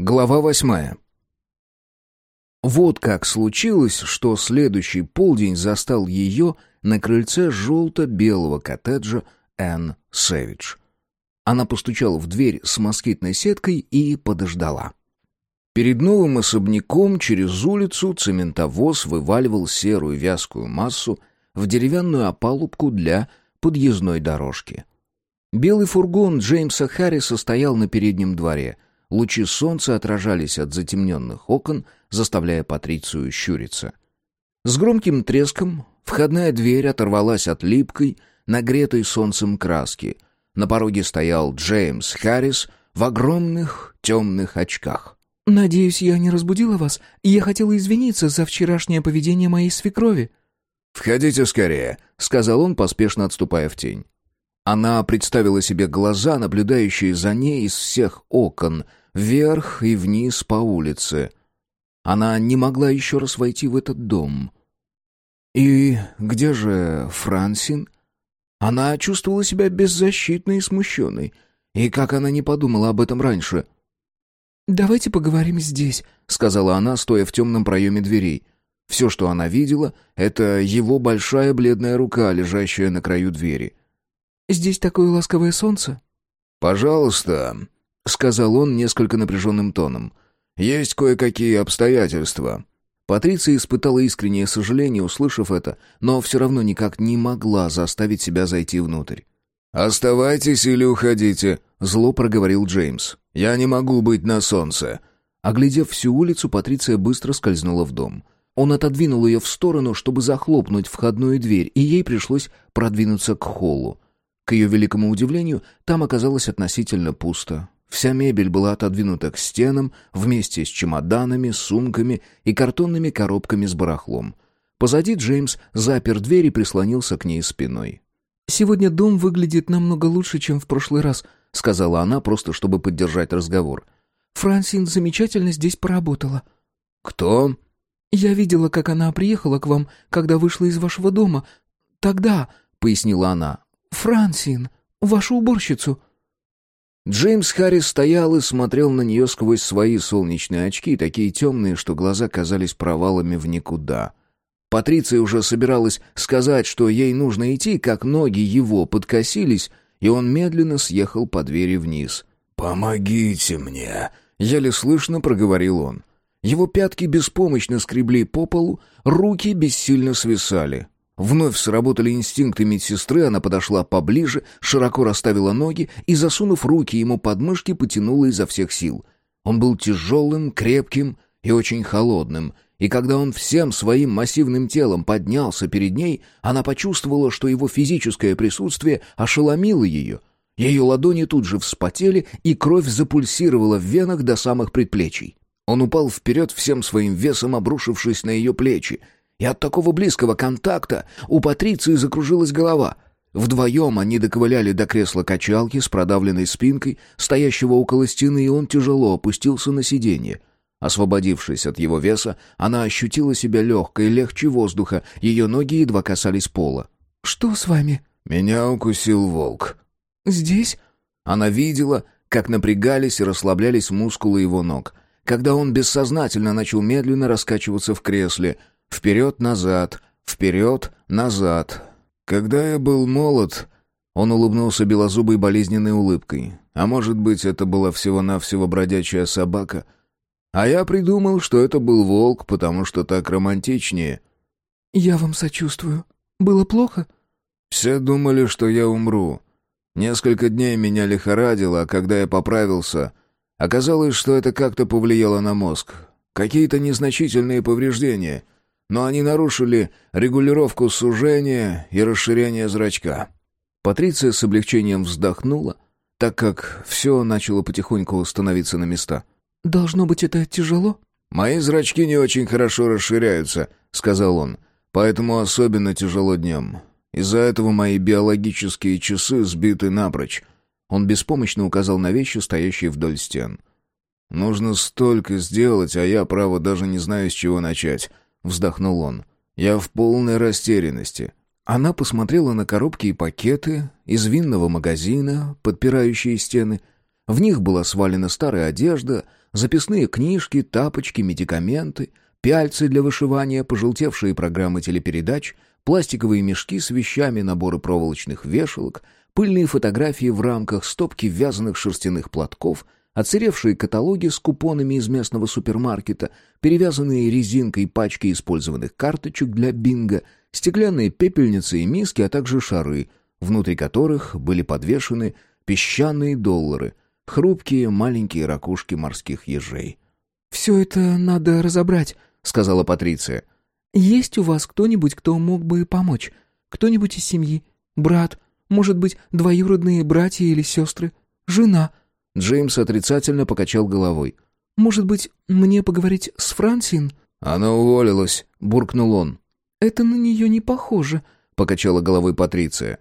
Глава восьмая. Вот как случилось, что следующий полдень застал ее на крыльце желто-белого коттеджа Энн Сэвидж. Она постучала в дверь с москитной сеткой и подождала. Перед новым особняком через улицу цементовоз вываливал серую вязкую массу в деревянную опалубку для подъездной дорожки. Белый фургон Джеймса Харриса стоял на переднем дворе. Лучи солнца отражались от затемненных окон, заставляя Патрицию щуриться. С громким треском входная дверь оторвалась от липкой, нагретой солнцем краски. На пороге стоял Джеймс Харрис в огромных темных очках. «Надеюсь, я не разбудила вас. Я хотела извиниться за вчерашнее поведение моей свекрови». «Входите скорее», — сказал он, поспешно отступая в тень. Она представила себе глаза, наблюдающие за ней из всех окон, вверх и вниз по улице. Она не могла еще раз войти в этот дом. И где же Франсин? Она чувствовала себя беззащитной и смущенной. И как она не подумала об этом раньше — «Давайте поговорим здесь», — сказала она, стоя в темном проеме дверей. Все, что она видела, — это его большая бледная рука, лежащая на краю двери. «Здесь такое ласковое солнце». «Пожалуйста», — сказал он несколько напряженным тоном. «Есть кое-какие обстоятельства». Патриция испытала искреннее сожаление, услышав это, но все равно никак не могла заставить себя зайти внутрь. «Оставайтесь или уходите», — зло проговорил Джеймс. «Я не могу быть на солнце». Оглядев всю улицу, Патриция быстро скользнула в дом. Он отодвинул ее в сторону, чтобы захлопнуть входную дверь, и ей пришлось продвинуться к холлу. К ее великому удивлению, там оказалось относительно пусто. Вся мебель была отодвинута к стенам вместе с чемоданами, сумками и картонными коробками с барахлом. Позади Джеймс запер дверь и прислонился к ней спиной. «Сегодня дом выглядит намного лучше, чем в прошлый раз», — сказала она, просто чтобы поддержать разговор. «Франсин замечательно здесь поработала». «Кто?» «Я видела, как она приехала к вам, когда вышла из вашего дома. Тогда», — пояснила она, — «Франсин, вашу уборщицу». Джеймс Харрис стоял и смотрел на нее сквозь свои солнечные очки, такие темные, что глаза казались провалами в никуда. Патриция уже собиралась сказать, что ей нужно идти, как ноги его подкосились, и он медленно съехал по двери вниз. «Помогите мне!» — еле слышно проговорил он. Его пятки беспомощно скребли по полу, руки бессильно свисали. Вновь сработали инстинкты медсестры, она подошла поближе, широко расставила ноги и, засунув руки ему под мышки, потянула изо всех сил. Он был тяжелым, крепким и очень холодным — и когда он всем своим массивным телом поднялся перед ней, она почувствовала, что его физическое присутствие ошеломило ее. Ее ладони тут же вспотели, и кровь запульсировала в венах до самых предплечий. Он упал вперед всем своим весом, обрушившись на ее плечи. И от такого близкого контакта у Патриции закружилась голова. Вдвоем они доковыляли до кресла качалки с продавленной спинкой, стоящего около стены, и он тяжело опустился на сиденье. Освободившись от его веса, она ощутила себя легкой, легче воздуха, ее ноги едва касались пола. «Что с вами?» «Меня укусил волк». «Здесь?» Она видела, как напрягались и расслаблялись мускулы его ног, когда он бессознательно начал медленно раскачиваться в кресле, вперед-назад, вперед-назад. Когда я был молод, он улыбнулся белозубой болезненной улыбкой. А может быть, это была всего-навсего бродячая собака — а я придумал, что это был волк, потому что так романтичнее. Я вам сочувствую. Было плохо? Все думали, что я умру. Несколько дней меня лихорадило, а когда я поправился, оказалось, что это как-то повлияло на мозг. Какие-то незначительные повреждения, но они нарушили регулировку сужения и расширения зрачка. Патриция с облегчением вздохнула, так как все начало потихоньку становиться на места — «Должно быть, это тяжело?» «Мои зрачки не очень хорошо расширяются», — сказал он. «Поэтому особенно тяжело днем. Из-за этого мои биологические часы сбиты напрочь». Он беспомощно указал на вещи, стоящие вдоль стен. «Нужно столько сделать, а я, право, даже не знаю, с чего начать», — вздохнул он. «Я в полной растерянности». Она посмотрела на коробки и пакеты из винного магазина, подпирающие стены, В них была свалена старая одежда, записные книжки, тапочки, медикаменты, пяльцы для вышивания, пожелтевшие программы телепередач, пластиковые мешки с вещами, наборы проволочных вешалок, пыльные фотографии в рамках, стопки вязаных шерстяных платков, оцаревшие каталоги с купонами из местного супермаркета, перевязанные резинкой пачки использованных карточек для бинго, стеклянные пепельницы и миски, а также шары, внутри которых были подвешены песчаные доллары — хрупкие маленькие ракушки морских ежей. «Все это надо разобрать», — сказала Патриция. «Есть у вас кто-нибудь, кто мог бы помочь? Кто-нибудь из семьи? Брат? Может быть, двоюродные братья или сестры? Жена?» Джеймс отрицательно покачал головой. «Может быть, мне поговорить с Франсин?» «Она уволилась», — буркнул он. «Это на нее не похоже», — покачала головой Патриция.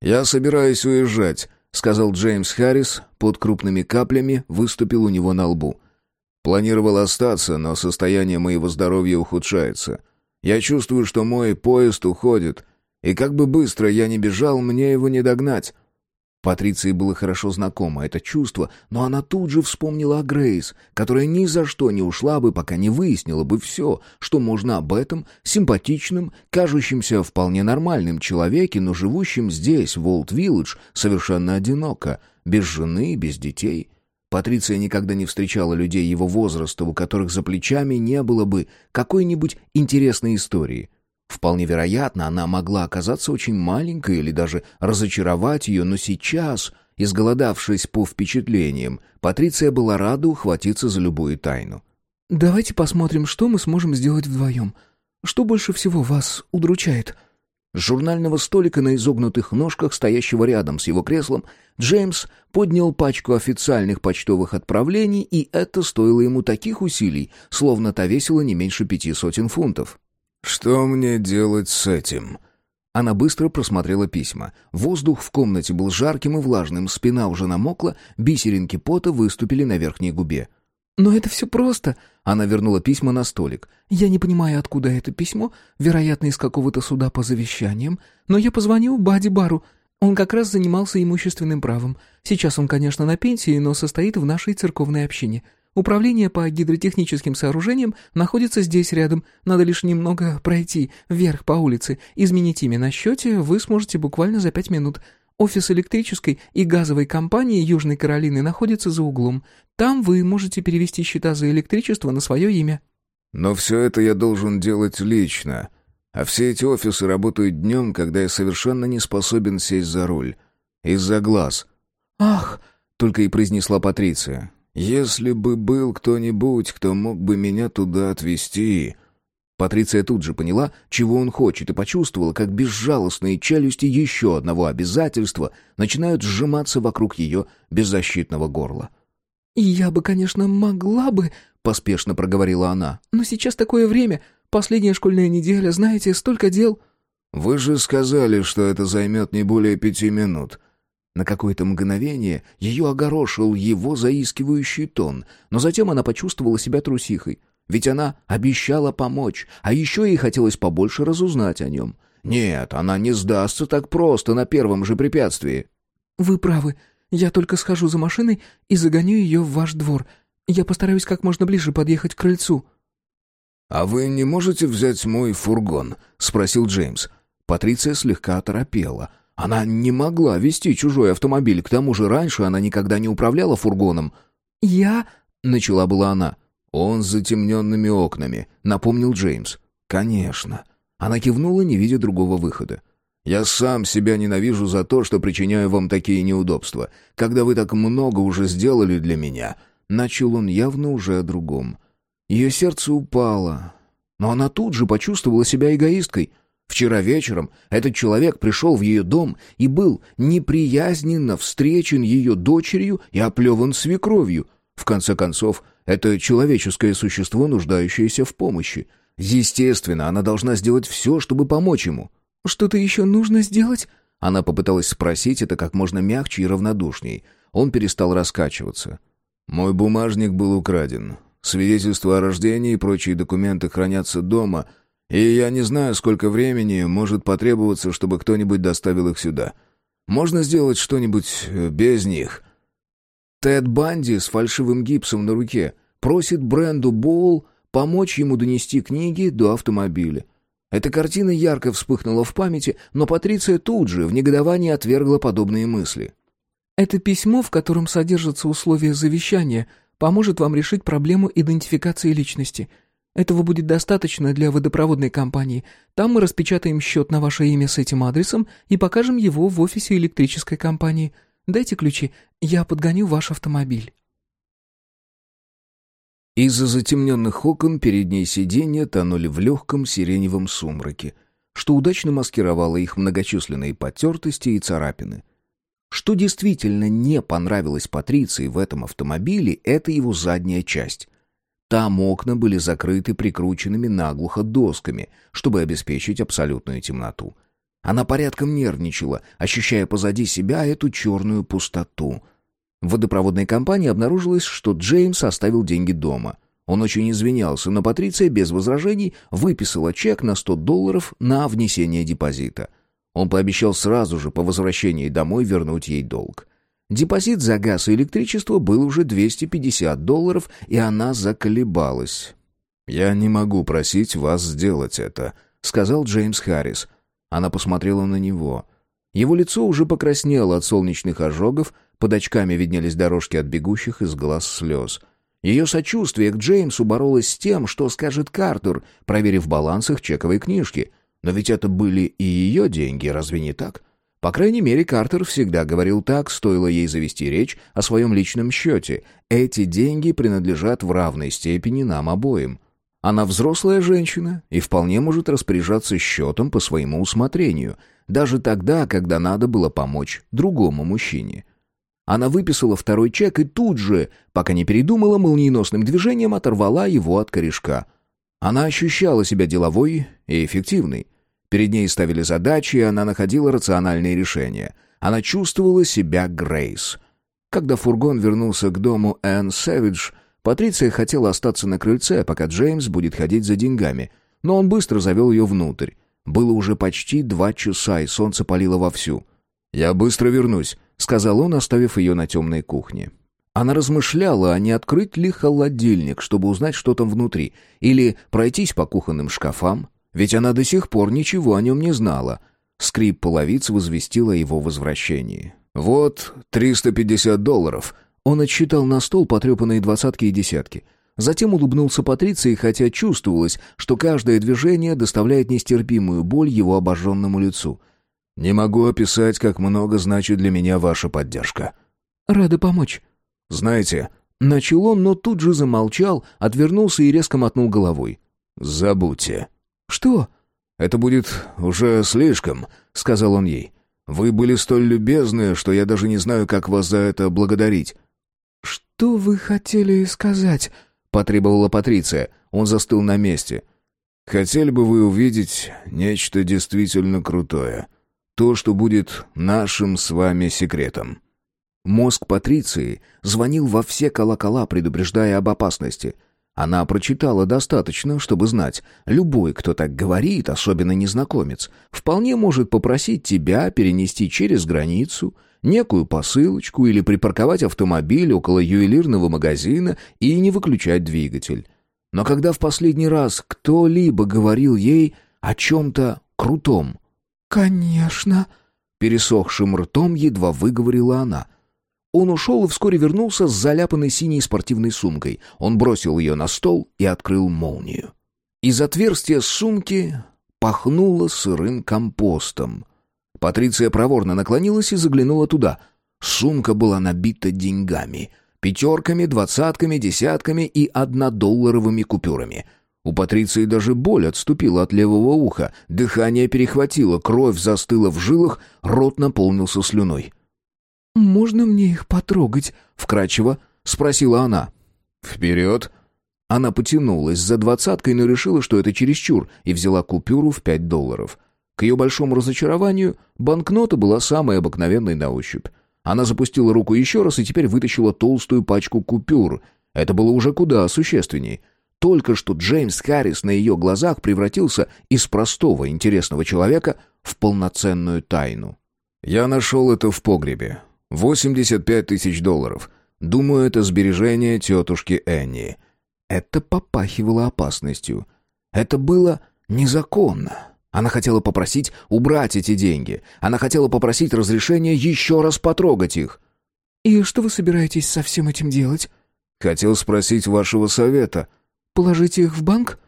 «Я собираюсь уезжать сказал Джеймс Харрис, под крупными каплями выступил у него на лбу. Планировал остаться, но состояние моего здоровья ухудшается. Я чувствую, что мой поезд уходит, и как бы быстро я ни бежал, мне его не догнать. Патриции было хорошо знакомо это чувство, но она тут же вспомнила о Грейс, которая ни за что не ушла бы, пока не выяснила бы все, что можно об этом симпатичном, кажущемся вполне нормальным человеке, но живущем здесь, в Олд-Вилледж, совершенно одиноко, без жены, без детей. Патриция никогда не встречала людей его возраста, у которых за плечами не было бы какой-нибудь интересной истории — Вполне вероятно, она могла оказаться очень маленькой или даже разочаровать ее, но сейчас, изголодавшись по впечатлениям, Патриция была рада ухватиться за любую тайну. «Давайте посмотрим, что мы сможем сделать вдвоем. Что больше всего вас удручает?» С журнального столика на изогнутых ножках, стоящего рядом с его креслом, Джеймс поднял пачку официальных почтовых отправлений, и это стоило ему таких усилий, словно та весила не меньше пяти сотен фунтов. «Что мне делать с этим?» Она быстро просмотрела письма. Воздух в комнате был жарким и влажным, спина уже намокла, бисеринки пота выступили на верхней губе. «Но это все просто!» Она вернула письма на столик. «Я не понимаю, откуда это письмо, вероятно, из какого-то суда по завещаниям, но я позвонил Бади Бару. Он как раз занимался имущественным правом. Сейчас он, конечно, на пенсии, но состоит в нашей церковной общине. Управление по гидротехническим сооружениям находится здесь рядом. Надо лишь немного пройти вверх по улице. Изменить имя на счете вы сможете буквально за пять минут. Офис электрической и газовой компании Южной Каролины находится за углом. Там вы можете перевести счета за электричество на свое имя». «Но все это я должен делать лично. А все эти офисы работают днем, когда я совершенно не способен сесть за руль. Из-за глаз». «Ах!» — только и произнесла Патриция. «Если бы был кто-нибудь, кто мог бы меня туда отвезти...» Патриция тут же поняла, чего он хочет, и почувствовала, как безжалостные челюсти еще одного обязательства начинают сжиматься вокруг ее беззащитного горла. «Я бы, конечно, могла бы...» — поспешно проговорила она. «Но сейчас такое время. Последняя школьная неделя, знаете, столько дел...» «Вы же сказали, что это займет не более пяти минут. На какое-то мгновение ее огорошил его заискивающий тон, но затем она почувствовала себя трусихой. Ведь она обещала помочь, а еще ей хотелось побольше разузнать о нем. Нет, она не сдастся так просто на первом же препятствии. «Вы правы. Я только схожу за машиной и загоню ее в ваш двор. Я постараюсь как можно ближе подъехать к крыльцу». «А вы не можете взять мой фургон?» — спросил Джеймс. Патриция слегка оторопела — она не могла вести чужой автомобиль, к тому же раньше она никогда не управляла фургоном. «Я...» — начала была она. «Он с затемненными окнами», — напомнил Джеймс. «Конечно». Она кивнула, не видя другого выхода. «Я сам себя ненавижу за то, что причиняю вам такие неудобства, когда вы так много уже сделали для меня». Начал он явно уже о другом. Ее сердце упало, но она тут же почувствовала себя эгоисткой — Вчера вечером этот человек пришел в ее дом и был неприязненно встречен ее дочерью и оплеван свекровью. В конце концов, это человеческое существо, нуждающееся в помощи. Естественно, она должна сделать все, чтобы помочь ему. «Что-то еще нужно сделать?» Она попыталась спросить это как можно мягче и равнодушней. Он перестал раскачиваться. «Мой бумажник был украден. Свидетельство о рождении и прочие документы хранятся дома», и я не знаю, сколько времени может потребоваться, чтобы кто-нибудь доставил их сюда. Можно сделать что-нибудь э, без них?» Тед Банди с фальшивым гипсом на руке просит Бренду Боул помочь ему донести книги до автомобиля. Эта картина ярко вспыхнула в памяти, но Патриция тут же в негодовании отвергла подобные мысли. «Это письмо, в котором содержатся условия завещания, поможет вам решить проблему идентификации личности. Этого будет достаточно для водопроводной компании. Там мы распечатаем счет на ваше имя с этим адресом и покажем его в офисе электрической компании. Дайте ключи, я подгоню ваш автомобиль». Из-за затемненных окон передние сиденья тонули в легком сиреневом сумраке, что удачно маскировало их многочисленные потертости и царапины. Что действительно не понравилось Патриции в этом автомобиле, это его задняя часть. Там окна были закрыты прикрученными наглухо досками, чтобы обеспечить абсолютную темноту. Она порядком нервничала, ощущая позади себя эту черную пустоту — в водопроводной компании обнаружилось, что Джеймс оставил деньги дома. Он очень извинялся, но Патриция без возражений выписала чек на 100 долларов на внесение депозита. Он пообещал сразу же по возвращении домой вернуть ей долг. Депозит за газ и электричество был уже 250 долларов, и она заколебалась. «Я не могу просить вас сделать это», — сказал Джеймс Харрис. Она посмотрела на него. Его лицо уже покраснело от солнечных ожогов, под очками виднелись дорожки от бегущих из глаз слез. Ее сочувствие к Джеймсу боролось с тем, что скажет Картер, проверив баланс их чековой книжки. Но ведь это были и ее деньги, разве не так? По крайней мере, Картер всегда говорил так, стоило ей завести речь о своем личном счете. Эти деньги принадлежат в равной степени нам обоим. Она взрослая женщина и вполне может распоряжаться счетом по своему усмотрению, даже тогда, когда надо было помочь другому мужчине. Она выписала второй чек и тут же, пока не передумала, молниеносным движением оторвала его от корешка. Она ощущала себя деловой и эффективной. Перед ней ставили задачи, и она находила рациональные решения. Она чувствовала себя Грейс. Когда фургон вернулся к дому Энн Сэвидж, Патриция хотела остаться на крыльце, пока Джеймс будет ходить за деньгами, но он быстро завел ее внутрь. Было уже почти два часа, и солнце палило вовсю. «Я быстро вернусь», — сказал он, оставив ее на темной кухне. Она размышляла, а не открыть ли холодильник, чтобы узнать, что там внутри, или пройтись по кухонным шкафам, ведь она до сих пор ничего о нем не знала. Скрип половиц возвестил о его возвращении. «Вот 350 долларов». Он отсчитал на стол потрепанные двадцатки и десятки. Затем улыбнулся Патриции, хотя чувствовалось, что каждое движение доставляет нестерпимую боль его обожженному лицу — не могу описать, как много значит для меня ваша поддержка. Рада помочь. Знаете, начал он, но тут же замолчал, отвернулся и резко мотнул головой. Забудьте. Что? Это будет уже слишком, сказал он ей. Вы были столь любезны, что я даже не знаю, как вас за это благодарить. Что вы хотели сказать? потребовала Патриция. Он застыл на месте. Хотели бы вы увидеть нечто действительно крутое? То, что будет нашим с вами секретом. Мозг Патриции звонил во все колокола, предупреждая об опасности. Она прочитала достаточно, чтобы знать, любой, кто так говорит, особенно незнакомец, вполне может попросить тебя перенести через границу некую посылочку или припарковать автомобиль около ювелирного магазина и не выключать двигатель. Но когда в последний раз кто-либо говорил ей о чем-то крутом, «Конечно!» — пересохшим ртом едва выговорила она. Он ушел и вскоре вернулся с заляпанной синей спортивной сумкой. Он бросил ее на стол и открыл молнию. Из отверстия сумки пахнуло сырым компостом. Патриция проворно наклонилась и заглянула туда. Сумка была набита деньгами. Пятерками, двадцатками, десятками и однодолларовыми купюрами — у Патриции даже боль отступила от левого уха, дыхание перехватило, кровь застыла в жилах, рот наполнился слюной. «Можно мне их потрогать?» — вкратчиво спросила она. «Вперед!» Она потянулась за двадцаткой, но решила, что это чересчур, и взяла купюру в пять долларов. К ее большому разочарованию, банкнота была самой обыкновенной на ощупь. Она запустила руку еще раз и теперь вытащила толстую пачку купюр. Это было уже куда существенней — только что Джеймс Харрис на ее глазах превратился из простого интересного человека в полноценную тайну. «Я нашел это в погребе. 85 тысяч долларов. Думаю, это сбережение тетушки Энни». Это попахивало опасностью. Это было незаконно. Она хотела попросить убрать эти деньги. Она хотела попросить разрешения еще раз потрогать их. «И что вы собираетесь со всем этим делать?» «Хотел спросить вашего совета». «Положить их в банк?»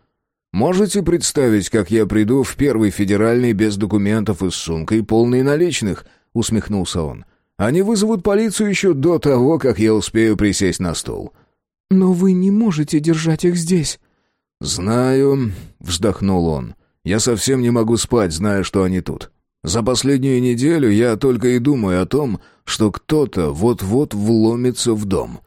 «Можете представить, как я приду в первый федеральный без документов и с сумкой, полной наличных?» — усмехнулся он. «Они вызовут полицию еще до того, как я успею присесть на стол». «Но вы не можете держать их здесь». «Знаю», — вздохнул он. «Я совсем не могу спать, зная, что они тут. За последнюю неделю я только и думаю о том, что кто-то вот-вот вломится в дом».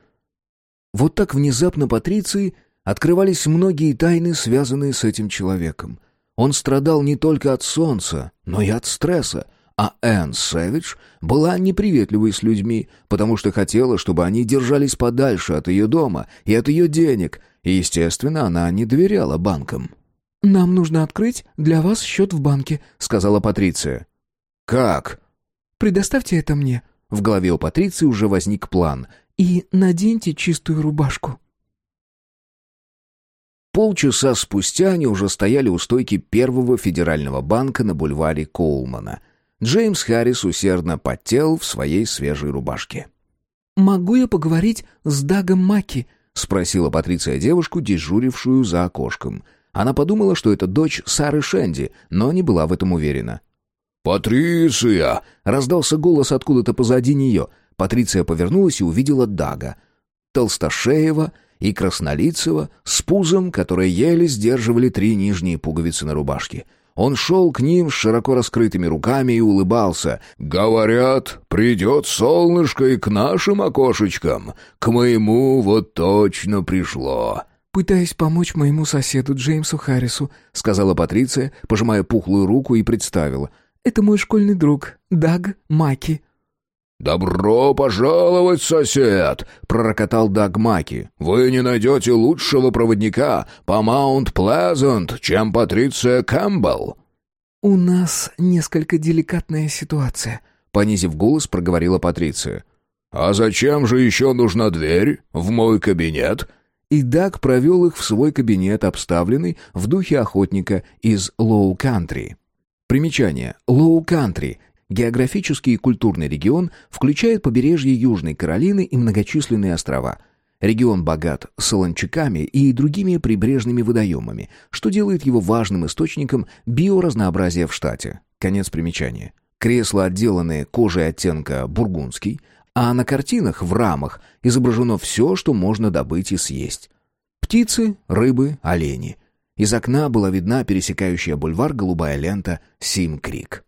Вот так внезапно Патриции открывались многие тайны, связанные с этим человеком. Он страдал не только от солнца, но и от стресса, а Энн Сэвидж была неприветливой с людьми, потому что хотела, чтобы они держались подальше от ее дома и от ее денег, и, естественно, она не доверяла банкам. «Нам нужно открыть для вас счет в банке», — сказала Патриция. «Как?» «Предоставьте это мне». В голове у Патриции уже возник план. «И наденьте чистую рубашку». Полчаса спустя они уже стояли у стойки первого федерального банка на бульваре Коулмана. Джеймс Харрис усердно потел в своей свежей рубашке. «Могу я поговорить с Дагом Маки?» — спросила Патриция девушку, дежурившую за окошком. Она подумала, что это дочь Сары Шенди, но не была в этом уверена. «Патриция!» — раздался голос откуда-то позади нее. Патриция повернулась и увидела Дага. Толстошеева и краснолицего, с пузом, которые еле сдерживали три нижние пуговицы на рубашке. Он шел к ним с широко раскрытыми руками и улыбался. «Говорят, придет солнышко и к нашим окошечкам. К моему вот точно пришло». «Пытаясь помочь моему соседу Джеймсу Харрису», — сказала Патриция, пожимая пухлую руку и представила. «Это мой школьный друг, Даг Маки». «Добро пожаловать, сосед!» — пророкотал Даг Маки. «Вы не найдете лучшего проводника по Маунт-Плезант, чем Патриция Кэмпбелл». «У нас несколько деликатная ситуация», — понизив голос, проговорила Патриция. «А зачем же еще нужна дверь в мой кабинет?» И Даг провел их в свой кабинет, обставленный в духе охотника из Лоу-Кантри. Примечание. Лоу-Кантри Географический и культурный регион включает побережье Южной Каролины и многочисленные острова. Регион богат солончаками и другими прибрежными водоемами, что делает его важным источником биоразнообразия в штате. Конец примечания. Кресла отделаны кожей оттенка бургундский, а на картинах в рамах изображено все, что можно добыть и съесть. Птицы, рыбы, олени. Из окна была видна пересекающая бульвар голубая лента «Сим-Крик».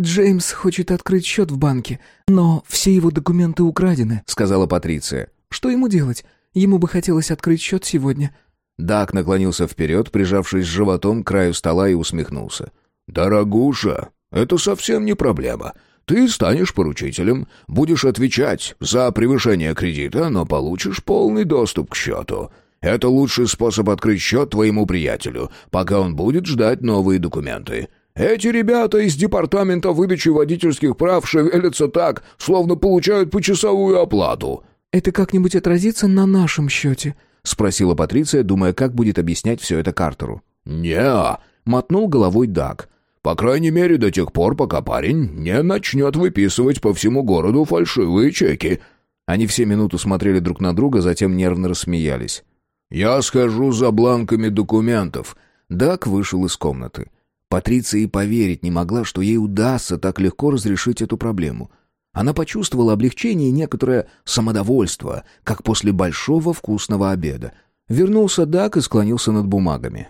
«Джеймс хочет открыть счет в банке, но все его документы украдены», — сказала Патриция. «Что ему делать? Ему бы хотелось открыть счет сегодня». Дак наклонился вперед, прижавшись животом к краю стола и усмехнулся. «Дорогуша, это совсем не проблема. Ты станешь поручителем, будешь отвечать за превышение кредита, но получишь полный доступ к счету. Это лучший способ открыть счет твоему приятелю, пока он будет ждать новые документы. Эти ребята из департамента выдачи водительских прав шевелятся так, словно получают почасовую оплату». «Это как-нибудь отразится на нашем счете?» — спросила Патриция, думая, как будет объяснять все это Картеру. «Не-а», мотнул головой Даг. «По крайней мере, до тех пор, пока парень не начнет выписывать по всему городу фальшивые чеки». Они все минуту смотрели друг на друга, затем нервно рассмеялись. «Я схожу за бланками документов». Даг вышел из комнаты. Патриция и поверить не могла, что ей удастся так легко разрешить эту проблему. Она почувствовала облегчение и некоторое самодовольство, как после большого вкусного обеда. Вернулся Дак и склонился над бумагами.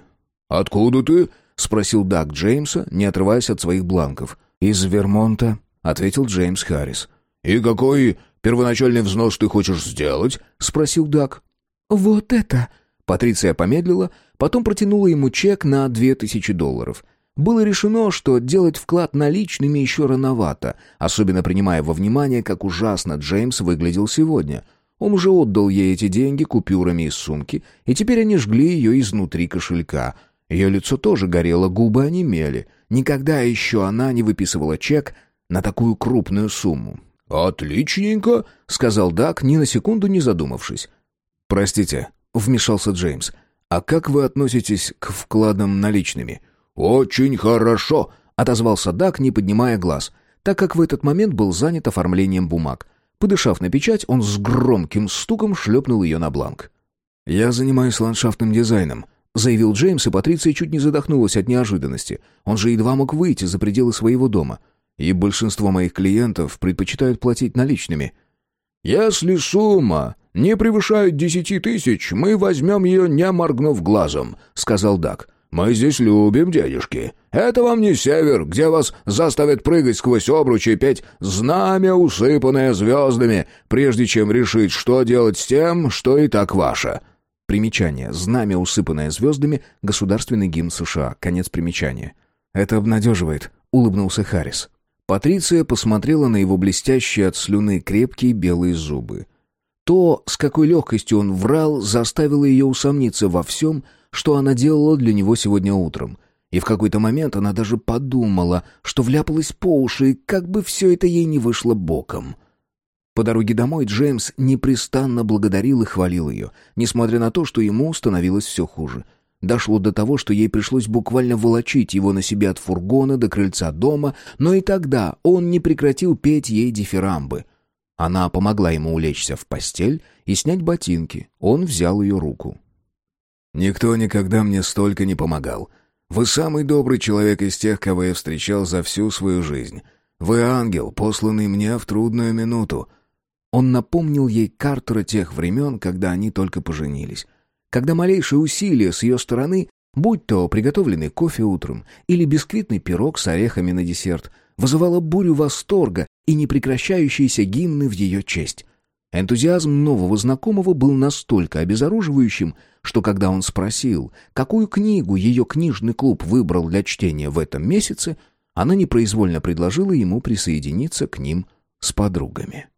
«Откуда ты?» — спросил Дак Джеймса, не отрываясь от своих бланков. «Из Вермонта», — ответил Джеймс Харрис. «И какой первоначальный взнос ты хочешь сделать?» — спросил Дак. «Вот это!» Патриция помедлила, потом протянула ему чек на две тысячи долларов — было решено, что делать вклад наличными еще рановато, особенно принимая во внимание, как ужасно Джеймс выглядел сегодня. Он уже отдал ей эти деньги купюрами из сумки, и теперь они жгли ее изнутри кошелька. Ее лицо тоже горело, губы онемели. Никогда еще она не выписывала чек на такую крупную сумму. «Отличненько», — сказал Дак, ни на секунду не задумавшись. «Простите», — вмешался Джеймс, — «а как вы относитесь к вкладам наличными?» «Очень хорошо», — отозвался Дак, не поднимая глаз, так как в этот момент был занят оформлением бумаг. Подышав на печать, он с громким стуком шлепнул ее на бланк. «Я занимаюсь ландшафтным дизайном», — заявил Джеймс, и Патриция чуть не задохнулась от неожиданности. Он же едва мог выйти за пределы своего дома и большинство моих клиентов предпочитают платить наличными. «Если сумма не превышает десяти тысяч, мы возьмем ее, не моргнув глазом», — сказал Дак. «Мы здесь любим денежки. Это вам не север, где вас заставят прыгать сквозь обручи и петь «Знамя, усыпанное звездами», прежде чем решить, что делать с тем, что и так ваше». Примечание. «Знамя, усыпанное звездами» — государственный гимн США. Конец примечания. «Это обнадеживает», — улыбнулся Харрис. Патриция посмотрела на его блестящие от слюны крепкие белые зубы. То, с какой легкостью он врал, заставило ее усомниться во всем, что она делала для него сегодня утром. И в какой-то момент она даже подумала, что вляпалась по уши, и как бы все это ей не вышло боком. По дороге домой Джеймс непрестанно благодарил и хвалил ее, несмотря на то, что ему становилось все хуже — Дошло до того, что ей пришлось буквально волочить его на себе от фургона до крыльца дома, но и тогда он не прекратил петь ей дифирамбы. Она помогла ему улечься в постель и снять ботинки. Он взял ее руку. «Никто никогда мне столько не помогал. Вы самый добрый человек из тех, кого я встречал за всю свою жизнь. Вы ангел, посланный мне в трудную минуту». Он напомнил ей Картера тех времен, когда они только поженились когда малейшее усилие с ее стороны, будь то приготовленный кофе утром или бисквитный пирог с орехами на десерт, вызывало бурю восторга и непрекращающиеся гимны в ее честь. Энтузиазм нового знакомого был настолько обезоруживающим, что когда он спросил, какую книгу ее книжный клуб выбрал для чтения в этом месяце, она непроизвольно предложила ему присоединиться к ним с подругами.